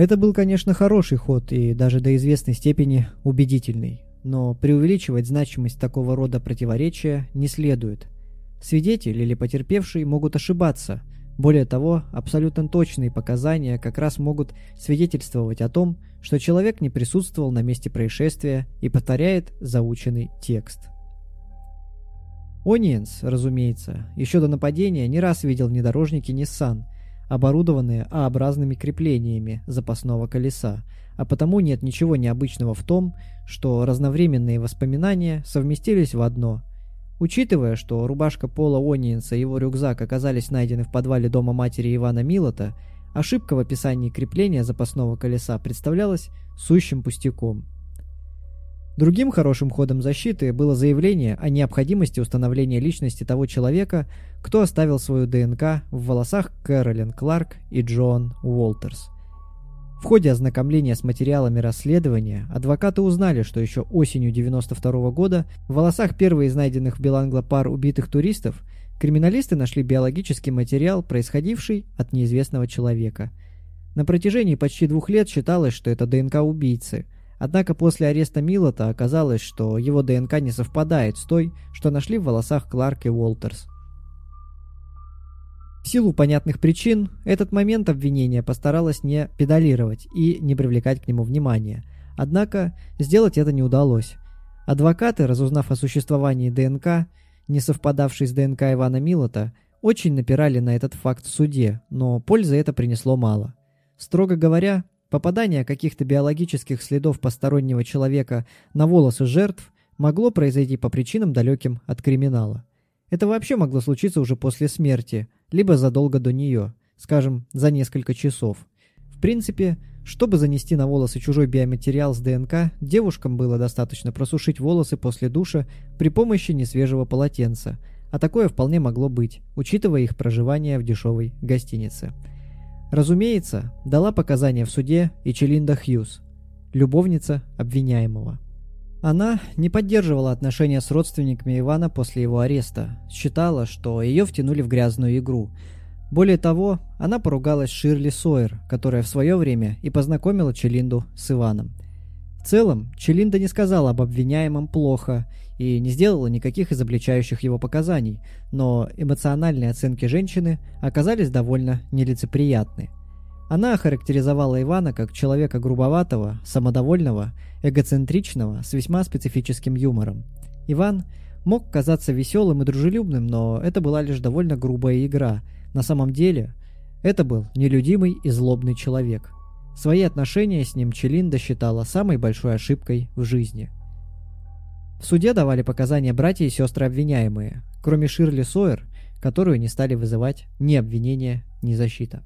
Это был, конечно, хороший ход и даже до известной степени убедительный, но преувеличивать значимость такого рода противоречия не следует. Свидетель или потерпевший могут ошибаться. Более того, абсолютно точные показания как раз могут свидетельствовать о том, что человек не присутствовал на месте происшествия и повторяет заученный текст. Ониенс, разумеется, еще до нападения не раз видел внедорожники Nissan – оборудованные А-образными креплениями запасного колеса, а потому нет ничего необычного в том, что разновременные воспоминания совместились в одно. Учитывая, что рубашка Пола Ониенса и его рюкзак оказались найдены в подвале дома матери Ивана Милота, ошибка в описании крепления запасного колеса представлялась сущим пустяком. Другим хорошим ходом защиты было заявление о необходимости установления личности того человека, кто оставил свою ДНК в волосах Кэролин Кларк и Джон Уолтерс. В ходе ознакомления с материалами расследования адвокаты узнали, что еще осенью 1992 года в волосах первой из найденных в Белангло пар убитых туристов криминалисты нашли биологический материал, происходивший от неизвестного человека. На протяжении почти двух лет считалось, что это ДНК убийцы – Однако после ареста Милота оказалось, что его ДНК не совпадает с той, что нашли в волосах Кларк и Уолтерс. В силу понятных причин, этот момент обвинения постаралась не педалировать и не привлекать к нему внимания. Однако сделать это не удалось. Адвокаты, разузнав о существовании ДНК, не совпадавшей с ДНК Ивана Милота, очень напирали на этот факт в суде, но пользы это принесло мало. Строго говоря, Попадание каких-то биологических следов постороннего человека на волосы жертв могло произойти по причинам далеким от криминала. Это вообще могло случиться уже после смерти, либо задолго до нее, скажем, за несколько часов. В принципе, чтобы занести на волосы чужой биоматериал с ДНК, девушкам было достаточно просушить волосы после душа при помощи несвежего полотенца, а такое вполне могло быть, учитывая их проживание в дешевой гостинице. Разумеется, дала показания в суде и Челинда Хьюз, любовница обвиняемого. Она не поддерживала отношения с родственниками Ивана после его ареста, считала, что ее втянули в грязную игру. Более того, она поругалась с Ширли Сойер, которая в свое время и познакомила Челинду с Иваном. В целом, Челинда не сказала об обвиняемом плохо и не сделала никаких изобличающих его показаний, но эмоциональные оценки женщины оказались довольно нелицеприятны. Она охарактеризовала Ивана как человека грубоватого, самодовольного, эгоцентричного, с весьма специфическим юмором. Иван мог казаться веселым и дружелюбным, но это была лишь довольно грубая игра. На самом деле, это был нелюдимый и злобный человек. Свои отношения с ним Челинда считала самой большой ошибкой в жизни – в суде давали показания братья и сестры обвиняемые, кроме Ширли Сойер, которую не стали вызывать ни обвинения, ни защита.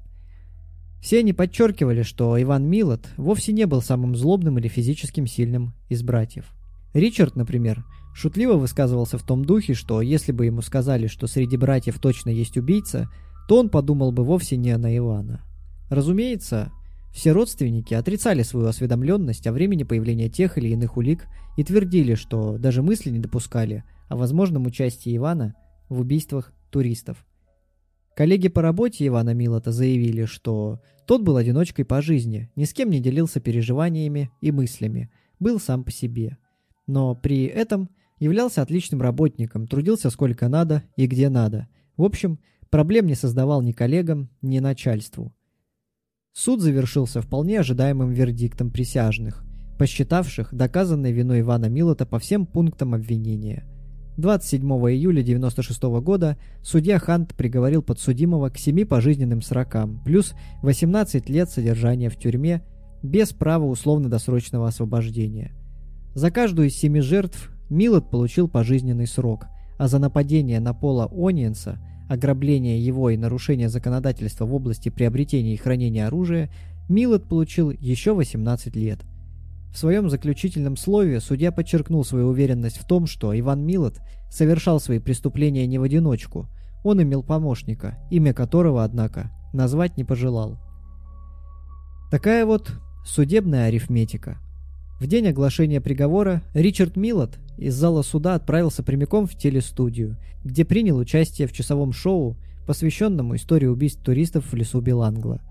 Все они подчеркивали, что Иван Милот вовсе не был самым злобным или физическим сильным из братьев. Ричард, например, шутливо высказывался в том духе, что если бы ему сказали, что среди братьев точно есть убийца, то он подумал бы вовсе не на Ивана. Разумеется, все родственники отрицали свою осведомленность о времени появления тех или иных улик и твердили, что даже мысли не допускали о возможном участии Ивана в убийствах туристов. Коллеги по работе Ивана Милота заявили, что тот был одиночкой по жизни, ни с кем не делился переживаниями и мыслями, был сам по себе. Но при этом являлся отличным работником, трудился сколько надо и где надо. В общем, проблем не создавал ни коллегам, ни начальству. Суд завершился вполне ожидаемым вердиктом присяжных, посчитавших доказанной вину Ивана Милота по всем пунктам обвинения. 27 июля 1996 года судья Хант приговорил подсудимого к 7 пожизненным срокам, плюс 18 лет содержания в тюрьме без права условно-досрочного освобождения. За каждую из семи жертв Милот получил пожизненный срок, а за нападение на Пола Ониенса – ограбление его и нарушение законодательства в области приобретения и хранения оружия, Милот получил еще 18 лет. В своем заключительном слове судья подчеркнул свою уверенность в том, что Иван Милот совершал свои преступления не в одиночку. Он имел помощника, имя которого, однако, назвать не пожелал. Такая вот судебная арифметика. В день оглашения приговора Ричард Миллот из зала суда отправился прямиком в телестудию, где принял участие в часовом шоу, посвященному истории убийств туристов в лесу Белангла.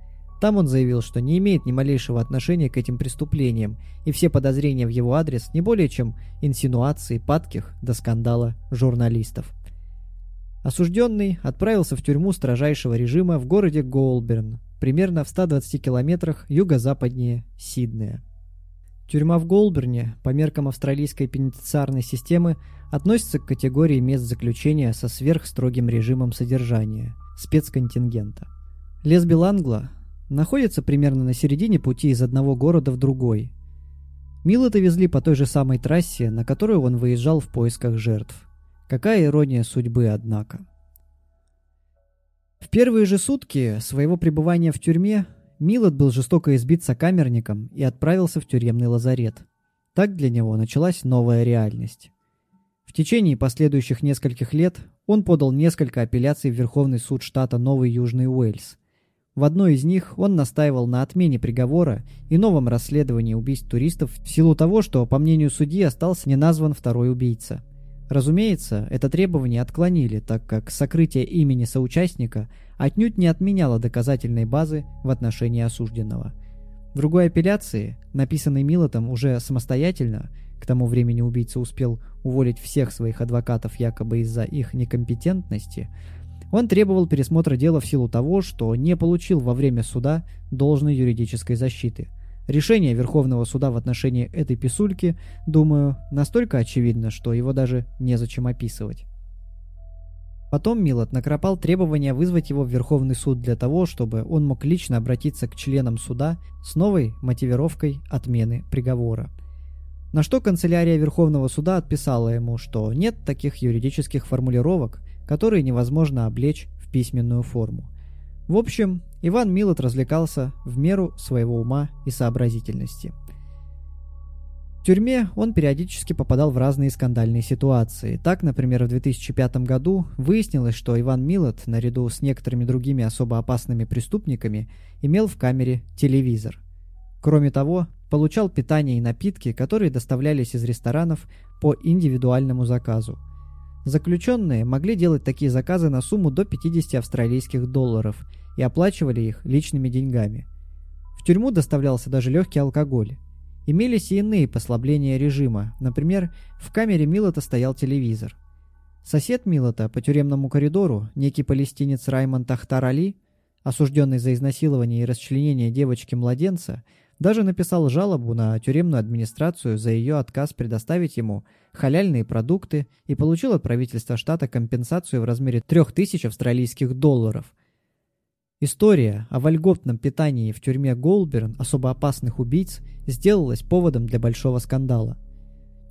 Там он заявил, что не имеет ни малейшего отношения к этим преступлениям, и все подозрения в его адрес не более чем инсинуации падких до скандала журналистов. Осужденный отправился в тюрьму строжайшего режима в городе Голберн, примерно в 120 километрах юго-западнее Сиднея. Тюрьма в Голберне, по меркам австралийской пенитенциарной системы, относится к категории мест заключения со сверхстрогим режимом содержания, спецконтингента. Лесбилангла находится примерно на середине пути из одного города в другой. Милота везли по той же самой трассе, на которую он выезжал в поисках жертв. Какая ирония судьбы, однако. В первые же сутки своего пребывания в тюрьме Милот был жестоко избит сокамерником и отправился в тюремный лазарет. Так для него началась новая реальность. В течение последующих нескольких лет он подал несколько апелляций в Верховный суд штата Новый Южный Уэльс. В одной из них он настаивал на отмене приговора и новом расследовании убийств туристов в силу того, что, по мнению судьи, остался не назван второй убийца. Разумеется, это требование отклонили, так как сокрытие имени соучастника отнюдь не отменяло доказательной базы в отношении осужденного. В другой апелляции, написанной Милотом уже самостоятельно, к тому времени убийца успел уволить всех своих адвокатов якобы из-за их некомпетентности, он требовал пересмотра дела в силу того, что не получил во время суда должной юридической защиты – Решение Верховного суда в отношении этой писульки, думаю, настолько очевидно, что его даже незачем описывать. Потом Милот накропал требование вызвать его в Верховный суд для того, чтобы он мог лично обратиться к членам суда с новой мотивировкой отмены приговора. На что канцелярия Верховного суда отписала ему, что нет таких юридических формулировок, которые невозможно облечь в письменную форму. В общем, Иван Милот развлекался в меру своего ума и сообразительности. В тюрьме он периодически попадал в разные скандальные ситуации. Так, например, в 2005 году выяснилось, что Иван Милот, наряду с некоторыми другими особо опасными преступниками, имел в камере телевизор. Кроме того, получал питание и напитки, которые доставлялись из ресторанов по индивидуальному заказу. Заключенные могли делать такие заказы на сумму до 50 австралийских долларов – и оплачивали их личными деньгами. В тюрьму доставлялся даже легкий алкоголь. Имелись и иные послабления режима. Например, в камере Милота стоял телевизор. Сосед Милота по тюремному коридору, некий палестинец Раймонд Ахтар Али, осужденный за изнасилование и расчленение девочки-младенца, даже написал жалобу на тюремную администрацию за ее отказ предоставить ему халяльные продукты и получил от правительства штата компенсацию в размере 3000 австралийских долларов – История о вольготном питании в тюрьме Голберн особо опасных убийц сделалась поводом для большого скандала.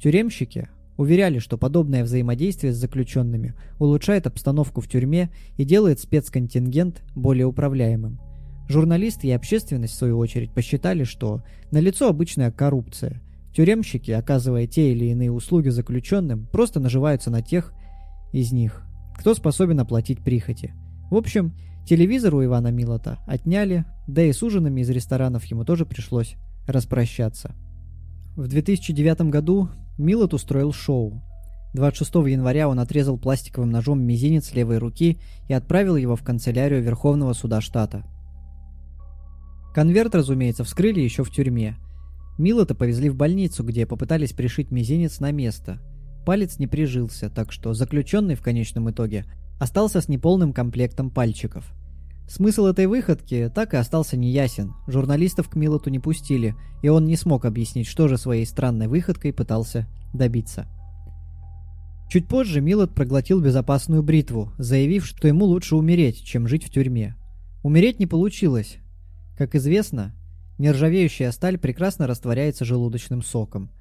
Тюремщики уверяли, что подобное взаимодействие с заключенными улучшает обстановку в тюрьме и делает спецконтингент более управляемым. Журналисты и общественность, в свою очередь, посчитали, что налицо обычная коррупция. Тюремщики, оказывая те или иные услуги заключенным, просто наживаются на тех из них, кто способен оплатить прихоти. В общем, Телевизор у Ивана Милота отняли, да и с ужинами из ресторанов ему тоже пришлось распрощаться. В 2009 году Милот устроил шоу. 26 января он отрезал пластиковым ножом мизинец левой руки и отправил его в канцелярию Верховного суда штата. Конверт, разумеется, вскрыли еще в тюрьме. Милота повезли в больницу, где попытались пришить мизинец на место. Палец не прижился, так что заключенный в конечном итоге – остался с неполным комплектом пальчиков. Смысл этой выходки так и остался неясен. Журналистов к Милоту не пустили, и он не смог объяснить, что же своей странной выходкой пытался добиться. Чуть позже Милот проглотил безопасную бритву, заявив, что ему лучше умереть, чем жить в тюрьме. Умереть не получилось. Как известно, нержавеющая сталь прекрасно растворяется желудочным соком.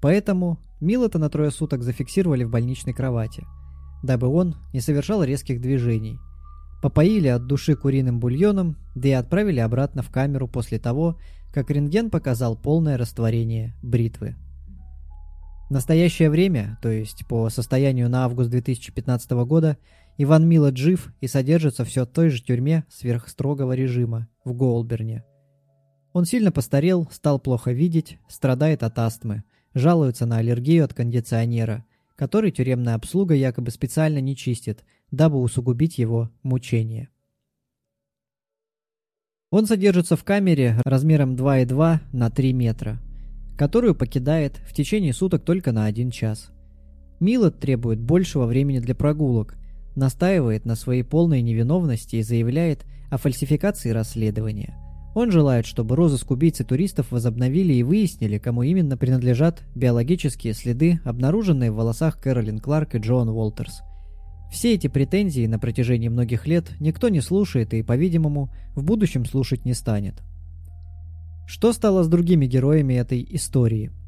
Поэтому Милота на трое суток зафиксировали в больничной кровати – дабы он не совершал резких движений. Попоили от души куриным бульоном, да и отправили обратно в камеру после того, как рентген показал полное растворение бритвы. В настоящее время, то есть по состоянию на август 2015 года, Иван Милот жив и содержится все в той же тюрьме сверхстрогого режима в Голберне. Он сильно постарел, стал плохо видеть, страдает от астмы, жалуется на аллергию от кондиционера – который тюремная обслуга якобы специально не чистит, дабы усугубить его мучения. Он содержится в камере размером 2,2 на 3 метра, которую покидает в течение суток только на один час. Милот требует большего времени для прогулок, настаивает на своей полной невиновности и заявляет о фальсификации расследования. Он желает, чтобы розыск убийцы туристов возобновили и выяснили, кому именно принадлежат биологические следы, обнаруженные в волосах Кэролин Кларк и Джоан Уолтерс. Все эти претензии на протяжении многих лет никто не слушает и, по-видимому, в будущем слушать не станет. Что стало с другими героями этой истории –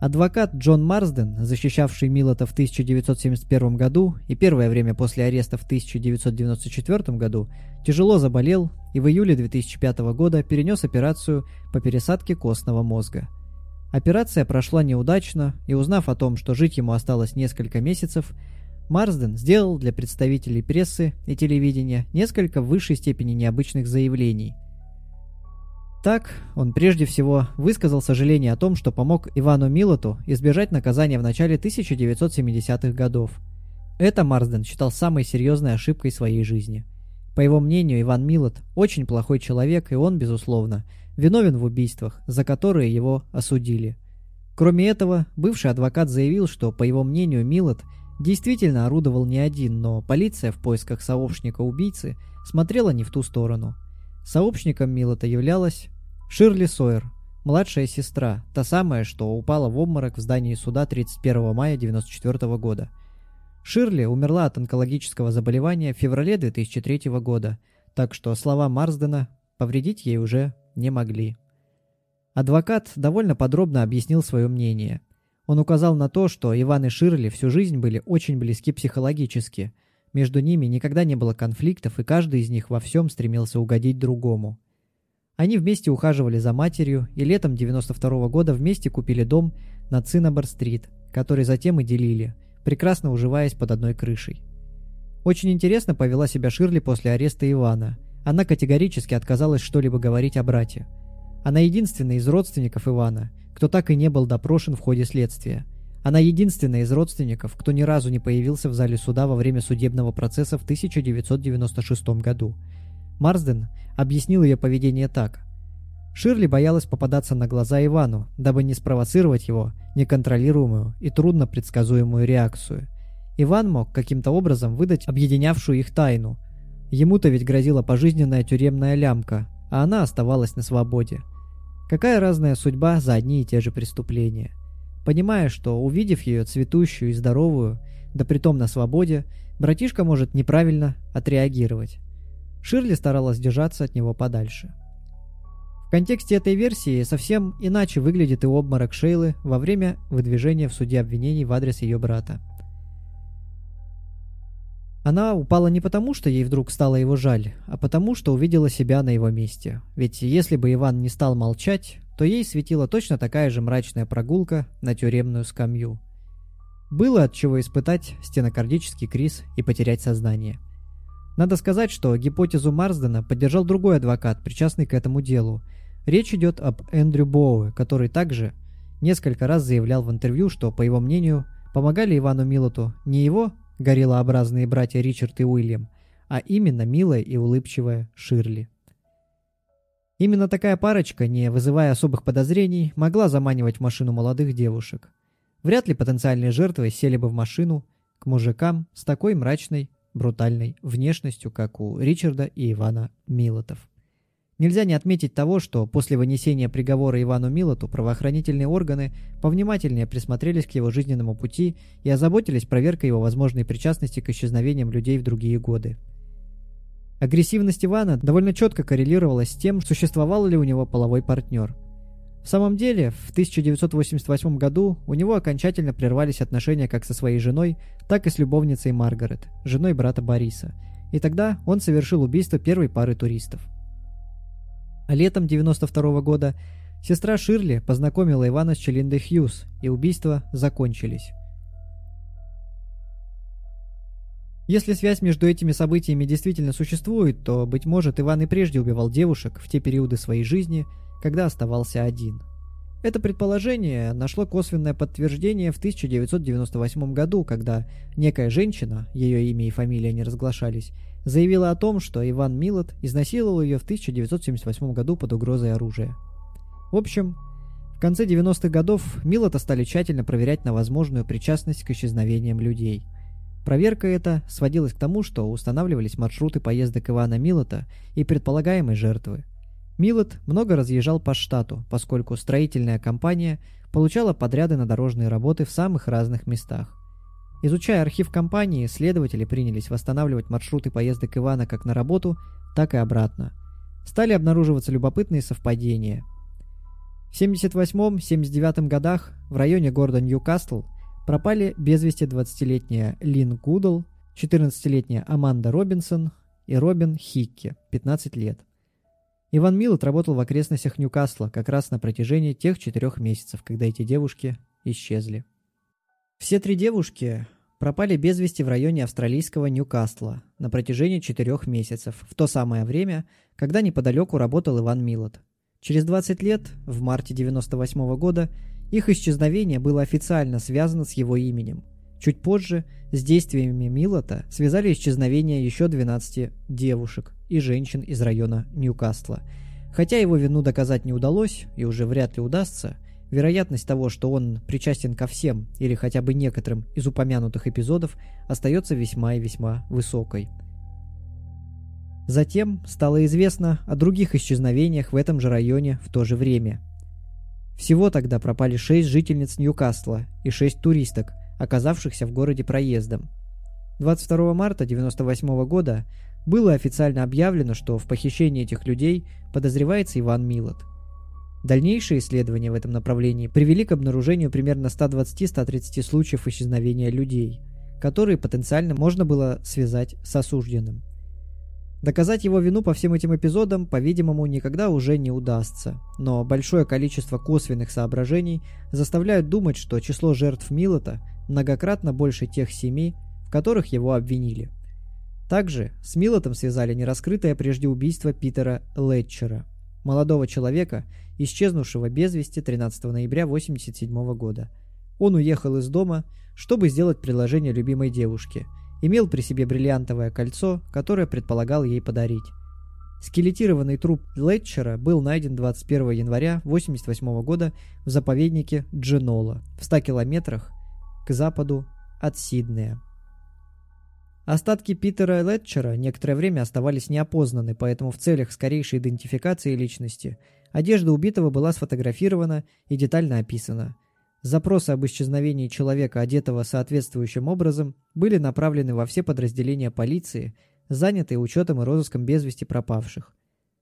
Адвокат Джон Марсден, защищавший Милота в 1971 году и первое время после ареста в 1994 году, тяжело заболел и в июле 2005 года перенес операцию по пересадке костного мозга. Операция прошла неудачно, и узнав о том, что жить ему осталось несколько месяцев, Марсден сделал для представителей прессы и телевидения несколько в высшей степени необычных заявлений – так, он прежде всего высказал сожаление о том, что помог Ивану Милоту избежать наказания в начале 1970-х годов. Это Марсден считал самой серьезной ошибкой своей жизни. По его мнению, Иван Милот очень плохой человек, и он, безусловно, виновен в убийствах, за которые его осудили. Кроме этого, бывший адвокат заявил, что, по его мнению, Милот действительно орудовал не один, но полиция в поисках сообщника убийцы смотрела не в ту сторону – Сообщником Милота являлась Ширли Сойер, младшая сестра, та самая, что упала в обморок в здании суда 31 мая 1994 года. Ширли умерла от онкологического заболевания в феврале 2003 года, так что слова Марсдена повредить ей уже не могли. Адвокат довольно подробно объяснил свое мнение. Он указал на то, что Иван и Ширли всю жизнь были очень близки психологически – между ними никогда не было конфликтов, и каждый из них во всем стремился угодить другому. Они вместе ухаживали за матерью и летом 92 -го года вместе купили дом на Циннабар-стрит, который затем и делили, прекрасно уживаясь под одной крышей. Очень интересно повела себя Ширли после ареста Ивана. Она категорически отказалась что-либо говорить о брате. Она единственная из родственников Ивана, кто так и не был допрошен в ходе следствия – она единственная из родственников, кто ни разу не появился в зале суда во время судебного процесса в 1996 году. Марсден объяснил ее поведение так. Ширли боялась попадаться на глаза Ивану, дабы не спровоцировать его неконтролируемую и трудно предсказуемую реакцию. Иван мог каким-то образом выдать объединявшую их тайну. Ему-то ведь грозила пожизненная тюремная лямка, а она оставалась на свободе. Какая разная судьба за одни и те же преступления понимая, что, увидев ее цветущую и здоровую, да притом на свободе, братишка может неправильно отреагировать. Ширли старалась держаться от него подальше. В контексте этой версии совсем иначе выглядит и обморок Шейлы во время выдвижения в суде обвинений в адрес ее брата. Она упала не потому, что ей вдруг стало его жаль, а потому, что увидела себя на его месте. Ведь если бы Иван не стал молчать, то ей светила точно такая же мрачная прогулка на тюремную скамью. Было от чего испытать стенокардический криз и потерять сознание. Надо сказать, что гипотезу Марсдена поддержал другой адвокат, причастный к этому делу. Речь идет об Эндрю Боуэ, который также несколько раз заявлял в интервью, что, по его мнению, помогали Ивану Милоту не его гориллообразные братья Ричард и Уильям, а именно милая и улыбчивая Ширли. Именно такая парочка, не вызывая особых подозрений, могла заманивать в машину молодых девушек. Вряд ли потенциальные жертвы сели бы в машину к мужикам с такой мрачной, брутальной внешностью, как у Ричарда и Ивана Милотов. Нельзя не отметить того, что после вынесения приговора Ивану Милоту правоохранительные органы повнимательнее присмотрелись к его жизненному пути и озаботились проверкой его возможной причастности к исчезновениям людей в другие годы. Агрессивность Ивана довольно четко коррелировалась с тем, существовал ли у него половой партнер. В самом деле, в 1988 году у него окончательно прервались отношения как со своей женой, так и с любовницей Маргарет, женой брата Бориса. И тогда он совершил убийство первой пары туристов. А летом 92 года сестра Ширли познакомила Ивана с Челиндой Хьюз, и убийства закончились. Если связь между этими событиями действительно существует, то, быть может, Иван и прежде убивал девушек в те периоды своей жизни, когда оставался один. Это предположение нашло косвенное подтверждение в 1998 году, когда некая женщина, ее имя и фамилия не разглашались, заявила о том, что Иван Милот изнасиловал ее в 1978 году под угрозой оружия. В общем, в конце 90-х годов Милота стали тщательно проверять на возможную причастность к исчезновениям людей. Проверка эта сводилась к тому, что устанавливались маршруты поездок Ивана Милота и предполагаемой жертвы. Милот много разъезжал по штату, поскольку строительная компания получала подряды на дорожные работы в самых разных местах. Изучая архив компании, следователи принялись восстанавливать маршруты поездок Ивана как на работу, так и обратно. Стали обнаруживаться любопытные совпадения. В 78-79 годах в районе города Ньюкасл пропали без вести 20-летняя Лин Гудл, 14-летняя Аманда Робинсон и Робин Хикки, 15 лет. Иван Милот работал в окрестностях Ньюкасла как раз на протяжении тех четырех месяцев, когда эти девушки исчезли. Все три девушки пропали без вести в районе австралийского Ньюкасла на протяжении четырех месяцев, в то самое время, когда неподалеку работал Иван Милот. Через 20 лет, в марте 98 -го года, их исчезновение было официально связано с его именем. Чуть позже с действиями Милота связали исчезновение еще 12 девушек и женщин из района Ньюкасла. Хотя его вину доказать не удалось, и уже вряд ли удастся, вероятность того, что он причастен ко всем или хотя бы некоторым из упомянутых эпизодов, остается весьма и весьма высокой. Затем стало известно о других исчезновениях в этом же районе в то же время. Всего тогда пропали шесть жительниц Ньюкасла и шесть туристок, оказавшихся в городе проездом. 22 марта 1998 года было официально объявлено, что в похищении этих людей подозревается Иван Милот. Дальнейшие исследования в этом направлении привели к обнаружению примерно 120-130 случаев исчезновения людей, которые потенциально можно было связать с осужденным. Доказать его вину по всем этим эпизодам, по-видимому, никогда уже не удастся, но большое количество косвенных соображений заставляют думать, что число жертв Милота многократно больше тех семи, в которых его обвинили. Также с Милотом связали нераскрытое прежде убийство Питера Летчера, молодого человека, исчезнувшего без вести 13 ноября 1987 года. Он уехал из дома, чтобы сделать предложение любимой девушке, имел при себе бриллиантовое кольцо, которое предполагал ей подарить. Скелетированный труп Летчера был найден 21 января 1988 года в заповеднике Дженола в 100 километрах к западу от Сиднея. Остатки Питера Летчера некоторое время оставались неопознаны, поэтому в целях скорейшей идентификации личности одежда убитого была сфотографирована и детально описана. Запросы об исчезновении человека, одетого соответствующим образом, были направлены во все подразделения полиции, занятые учетом и розыском без вести пропавших.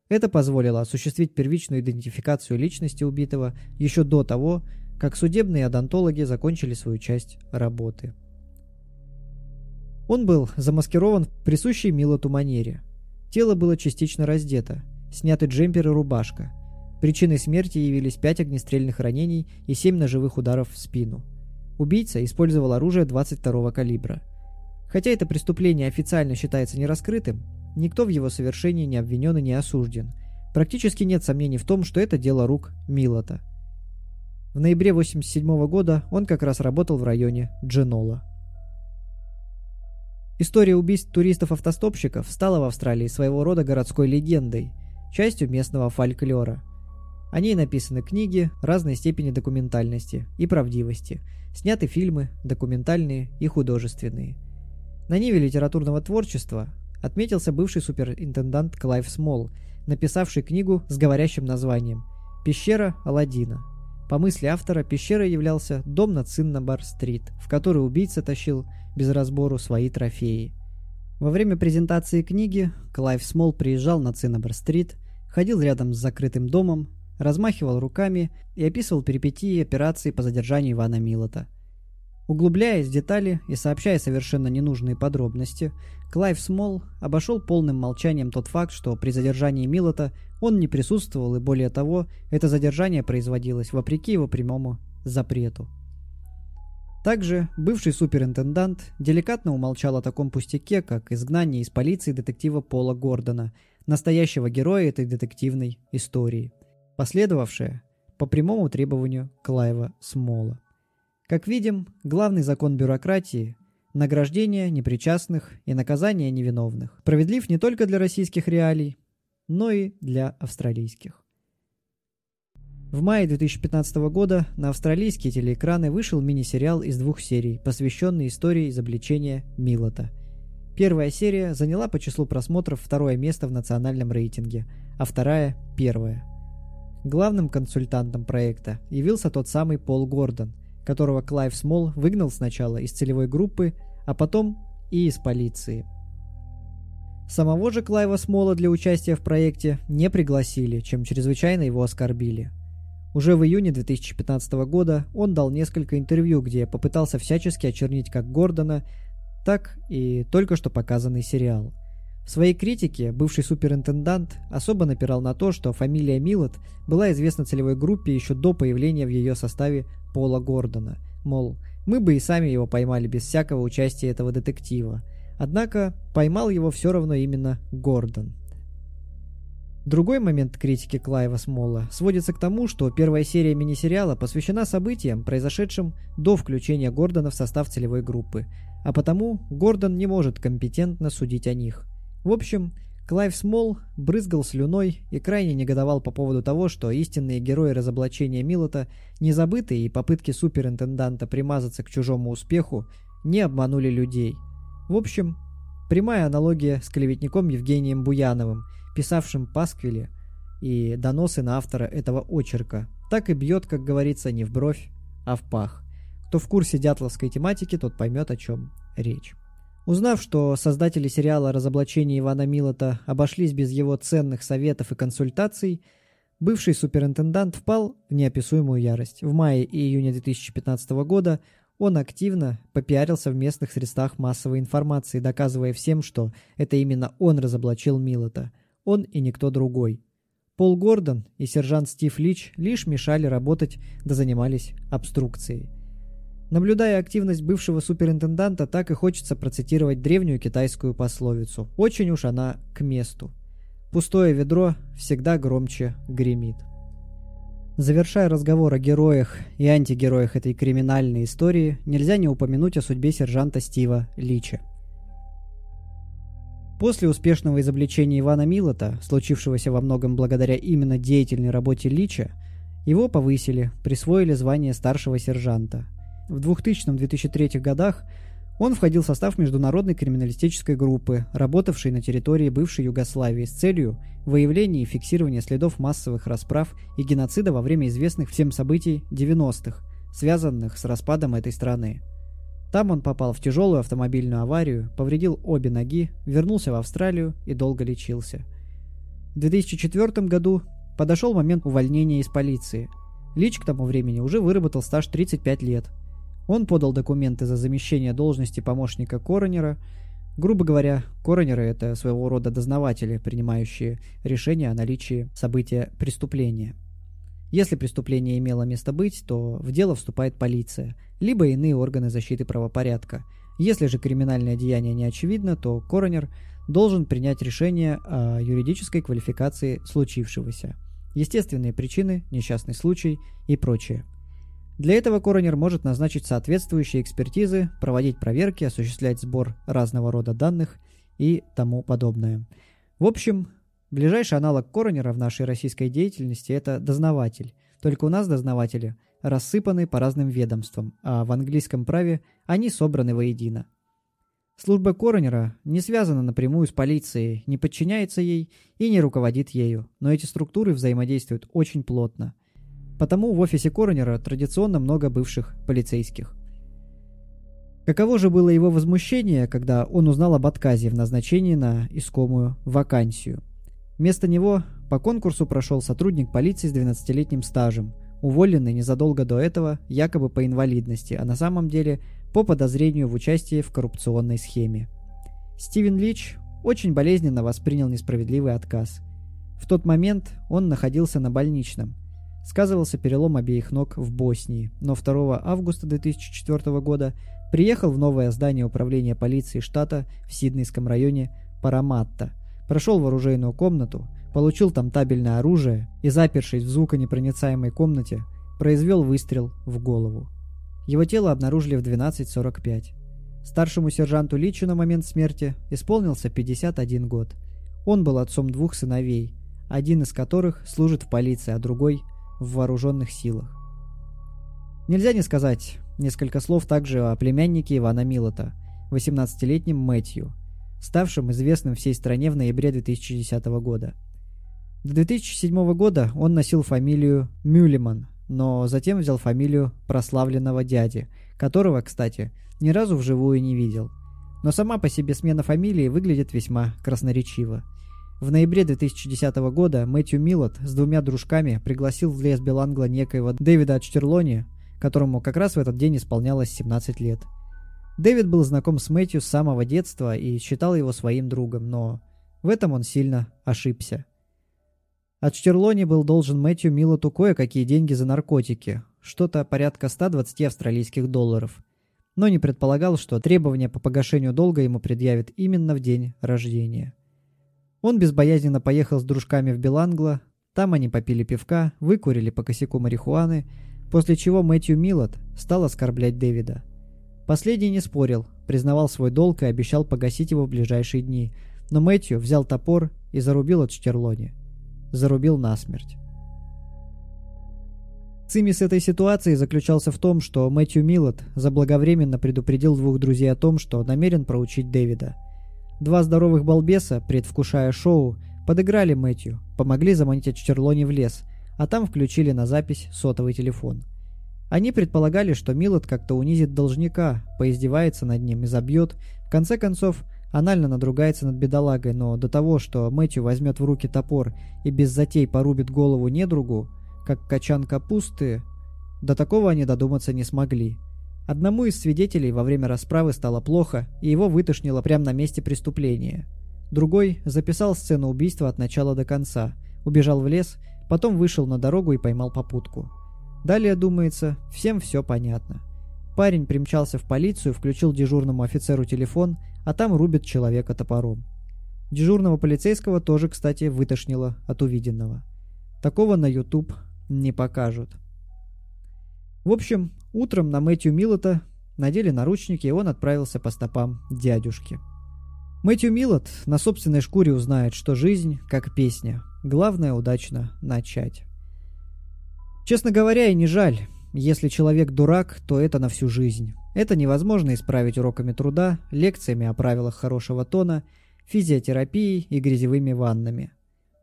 Это позволило осуществить первичную идентификацию личности убитого еще до того, как судебные одонтологи закончили свою часть работы. Он был замаскирован в присущей Милоту манере. Тело было частично раздето, сняты джемпер и рубашка. Причиной смерти явились пять огнестрельных ранений и семь ножевых ударов в спину. Убийца использовал оружие 22-го калибра. Хотя это преступление официально считается нераскрытым, никто в его совершении не обвинен и не осужден. Практически нет сомнений в том, что это дело рук Милота – в ноябре 1987 года он как раз работал в районе Дженола. История убийств туристов-автостопщиков стала в Австралии своего рода городской легендой, частью местного фольклора. О ней написаны книги разной степени документальности и правдивости, сняты фильмы, документальные и художественные. На ниве литературного творчества отметился бывший суперинтендант Клайв Смол, написавший книгу с говорящим названием «Пещера Аладдина», по мысли автора, пещерой являлся дом на Циннабар-стрит, в который убийца тащил без разбору свои трофеи. Во время презентации книги Клайв Смол приезжал на Циннабар-стрит, ходил рядом с закрытым домом, размахивал руками и описывал перипетии операции по задержанию Ивана Милота – Углубляясь в детали и сообщая совершенно ненужные подробности, Клайв Смол обошел полным молчанием тот факт, что при задержании Милота он не присутствовал и более того, это задержание производилось вопреки его прямому запрету. Также бывший суперинтендант деликатно умолчал о таком пустяке, как изгнание из полиции детектива Пола Гордона, настоящего героя этой детективной истории. Последовавшее по прямому требованию Клайва Смола. Как видим, главный закон бюрократии – награждение непричастных и наказание невиновных – справедлив не только для российских реалий, но и для австралийских. В мае 2015 года на австралийские телеэкраны вышел мини-сериал из двух серий, посвященный истории изобличения Милота. Первая серия заняла по числу просмотров второе место в национальном рейтинге, а вторая – первое. Главным консультантом проекта явился тот самый Пол Гордон, которого Клайв Смол выгнал сначала из целевой группы, а потом и из полиции. Самого же Клайва Смола для участия в проекте не пригласили, чем чрезвычайно его оскорбили – уже в июне 2015 года он дал несколько интервью, где попытался всячески очернить как Гордона, так и только что показанный сериал. В своей критике бывший суперинтендант особо напирал на то, что фамилия Милот была известна целевой группе еще до появления в ее составе Пола Гордона. Мол, мы бы и сами его поймали без всякого участия этого детектива. Однако поймал его все равно именно Гордон. Другой момент критики Клайва Смола сводится к тому, что первая серия мини-сериала посвящена событиям, произошедшим до включения Гордона в состав целевой группы, а потому Гордон не может компетентно судить о них. В общем, Клайв Смол брызгал слюной и крайне негодовал по поводу того, что истинные герои разоблачения Милота, не забыты и попытки суперинтенданта примазаться к чужому успеху, не обманули людей. В общем, прямая аналогия с клеветником Евгением Буяновым – писавшим пасквили и доносы на автора этого очерка, так и бьет, как говорится, не в бровь, а в пах. Кто в курсе дятловской тематики, тот поймет, о чем речь. Узнав, что создатели сериала «Разоблачение Ивана Милота» обошлись без его ценных советов и консультаций, бывший суперинтендант впал в неописуемую ярость. В мае и июне 2015 года он активно попиарился в местных средствах массовой информации, доказывая всем, что это именно он разоблачил Милота – он и никто другой. Пол Гордон и сержант Стив Лич лишь мешали работать да занимались обструкцией. Наблюдая активность бывшего суперинтенданта, так и хочется процитировать древнюю китайскую пословицу. Очень уж она к месту. Пустое ведро всегда громче гремит. Завершая разговор о героях и антигероях этой криминальной истории, нельзя не упомянуть о судьбе сержанта Стива Лича. После успешного изобличения Ивана Милота, случившегося во многом благодаря именно деятельной работе Лича, его повысили, присвоили звание старшего сержанта. В 2000-2003 годах он входил в состав международной криминалистической группы, работавшей на территории бывшей Югославии с целью выявления и фиксирования следов массовых расправ и геноцида во время известных всем событий 90-х, связанных с распадом этой страны. Там он попал в тяжелую автомобильную аварию, повредил обе ноги, вернулся в Австралию и долго лечился. В 2004 году подошел момент увольнения из полиции. Лич к тому времени уже выработал стаж 35 лет. Он подал документы за замещение должности помощника коронера. Грубо говоря, коронеры – это своего рода дознаватели, принимающие решения о наличии события преступления – если преступление имело место быть, то в дело вступает полиция, либо иные органы защиты правопорядка. Если же криминальное деяние не очевидно, то коронер должен принять решение о юридической квалификации случившегося. Естественные причины, несчастный случай и прочее. Для этого коронер может назначить соответствующие экспертизы, проводить проверки, осуществлять сбор разного рода данных и тому подобное. В общем, Ближайший аналог коронера в нашей российской деятельности – это дознаватель. Только у нас дознаватели рассыпаны по разным ведомствам, а в английском праве они собраны воедино. Служба коронера не связана напрямую с полицией, не подчиняется ей и не руководит ею, но эти структуры взаимодействуют очень плотно. Потому в офисе коронера традиционно много бывших полицейских. Каково же было его возмущение, когда он узнал об отказе в назначении на искомую вакансию? Вместо него по конкурсу прошел сотрудник полиции с 12-летним стажем, уволенный незадолго до этого якобы по инвалидности, а на самом деле по подозрению в участии в коррупционной схеме. Стивен Лич очень болезненно воспринял несправедливый отказ. В тот момент он находился на больничном. Сказывался перелом обеих ног в Боснии, но 2 августа 2004 года приехал в новое здание управления полиции штата в Сиднейском районе Параматта – Прошел в оружейную комнату, получил там табельное оружие и, запершись в звуконепроницаемой комнате, произвел выстрел в голову. Его тело обнаружили в 12.45. Старшему сержанту Личу на момент смерти исполнился 51 год. Он был отцом двух сыновей, один из которых служит в полиции, а другой – в вооруженных силах. Нельзя не сказать несколько слов также о племяннике Ивана Милота, 18-летнем Мэтью, ставшем известным всей стране в ноябре 2010 года. До 2007 года он носил фамилию Мюлеман, но затем взял фамилию прославленного дяди, которого, кстати, ни разу вживую не видел. Но сама по себе смена фамилии выглядит весьма красноречиво. В ноябре 2010 года Мэтью Миллот с двумя дружками пригласил в лес Белангла некоего Дэвида Ачтерлони, которому как раз в этот день исполнялось 17 лет. Дэвид был знаком с Мэтью с самого детства и считал его своим другом, но в этом он сильно ошибся. Ачтерлони был должен Мэтью Миллоту кое-какие деньги за наркотики, что-то порядка 120 австралийских долларов, но не предполагал, что требования по погашению долга ему предъявят именно в день рождения. Он безбоязненно поехал с дружками в Белангло, там они попили пивка, выкурили по косяку марихуаны, после чего Мэтью Миллот стал оскорблять Дэвида. Последний не спорил, признавал свой долг и обещал погасить его в ближайшие дни, но Мэтью взял топор и зарубил от Штерлони. Зарубил насмерть. Цимис этой ситуации заключался в том, что Мэтью Миллот заблаговременно предупредил двух друзей о том, что намерен проучить Дэвида – Два здоровых балбеса, предвкушая шоу, подыграли Мэтью, помогли заманить Черлони в лес, а там включили на запись сотовый телефон. Они предполагали, что Милот как-то унизит должника, поиздевается над ним и забьет. В конце концов, анально надругается над бедолагой, но до того, что Мэтью возьмет в руки топор и без затей порубит голову недругу, как качан капусты, до такого они додуматься не смогли. Одному из свидетелей во время расправы стало плохо, и его вытошнило прямо на месте преступления. Другой записал сцену убийства от начала до конца, убежал в лес, потом вышел на дорогу и поймал попутку. Далее, думается, всем все понятно. Парень примчался в полицию, включил дежурному офицеру телефон, а там рубит человека топором. Дежурного полицейского тоже, кстати, вытошнило от увиденного. Такого на YouTube не покажут. В общем, утром на Мэтью Миллота надели наручники, и он отправился по стопам дядюшки. Мэтью Миллот на собственной шкуре узнает, что жизнь как песня. Главное удачно начать. Честно говоря, и не жаль. Если человек дурак, то это на всю жизнь. Это невозможно исправить уроками труда, лекциями о правилах хорошего тона, физиотерапией и грязевыми ваннами.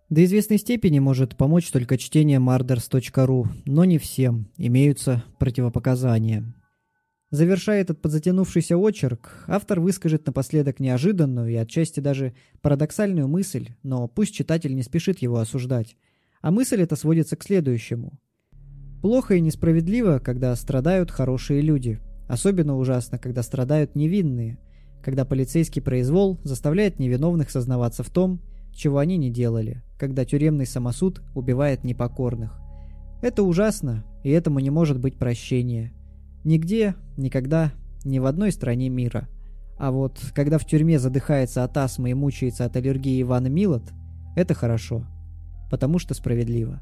До известной степени может помочь только чтение marders.ru, но не всем, имеются противопоказания. Завершая этот подзатянувшийся очерк, автор выскажет напоследок неожиданную и отчасти даже парадоксальную мысль, но пусть читатель не спешит его осуждать. А мысль эта сводится к следующему. Плохо и несправедливо, когда страдают хорошие люди. Особенно ужасно, когда страдают невинные. Когда полицейский произвол заставляет невиновных сознаваться в том, чего они не делали, когда тюремный самосуд убивает непокорных. Это ужасно, и этому не может быть прощения. Нигде, никогда, ни в одной стране мира. А вот когда в тюрьме задыхается от астмы и мучается от аллергии Ивана Милот, это хорошо, потому что справедливо.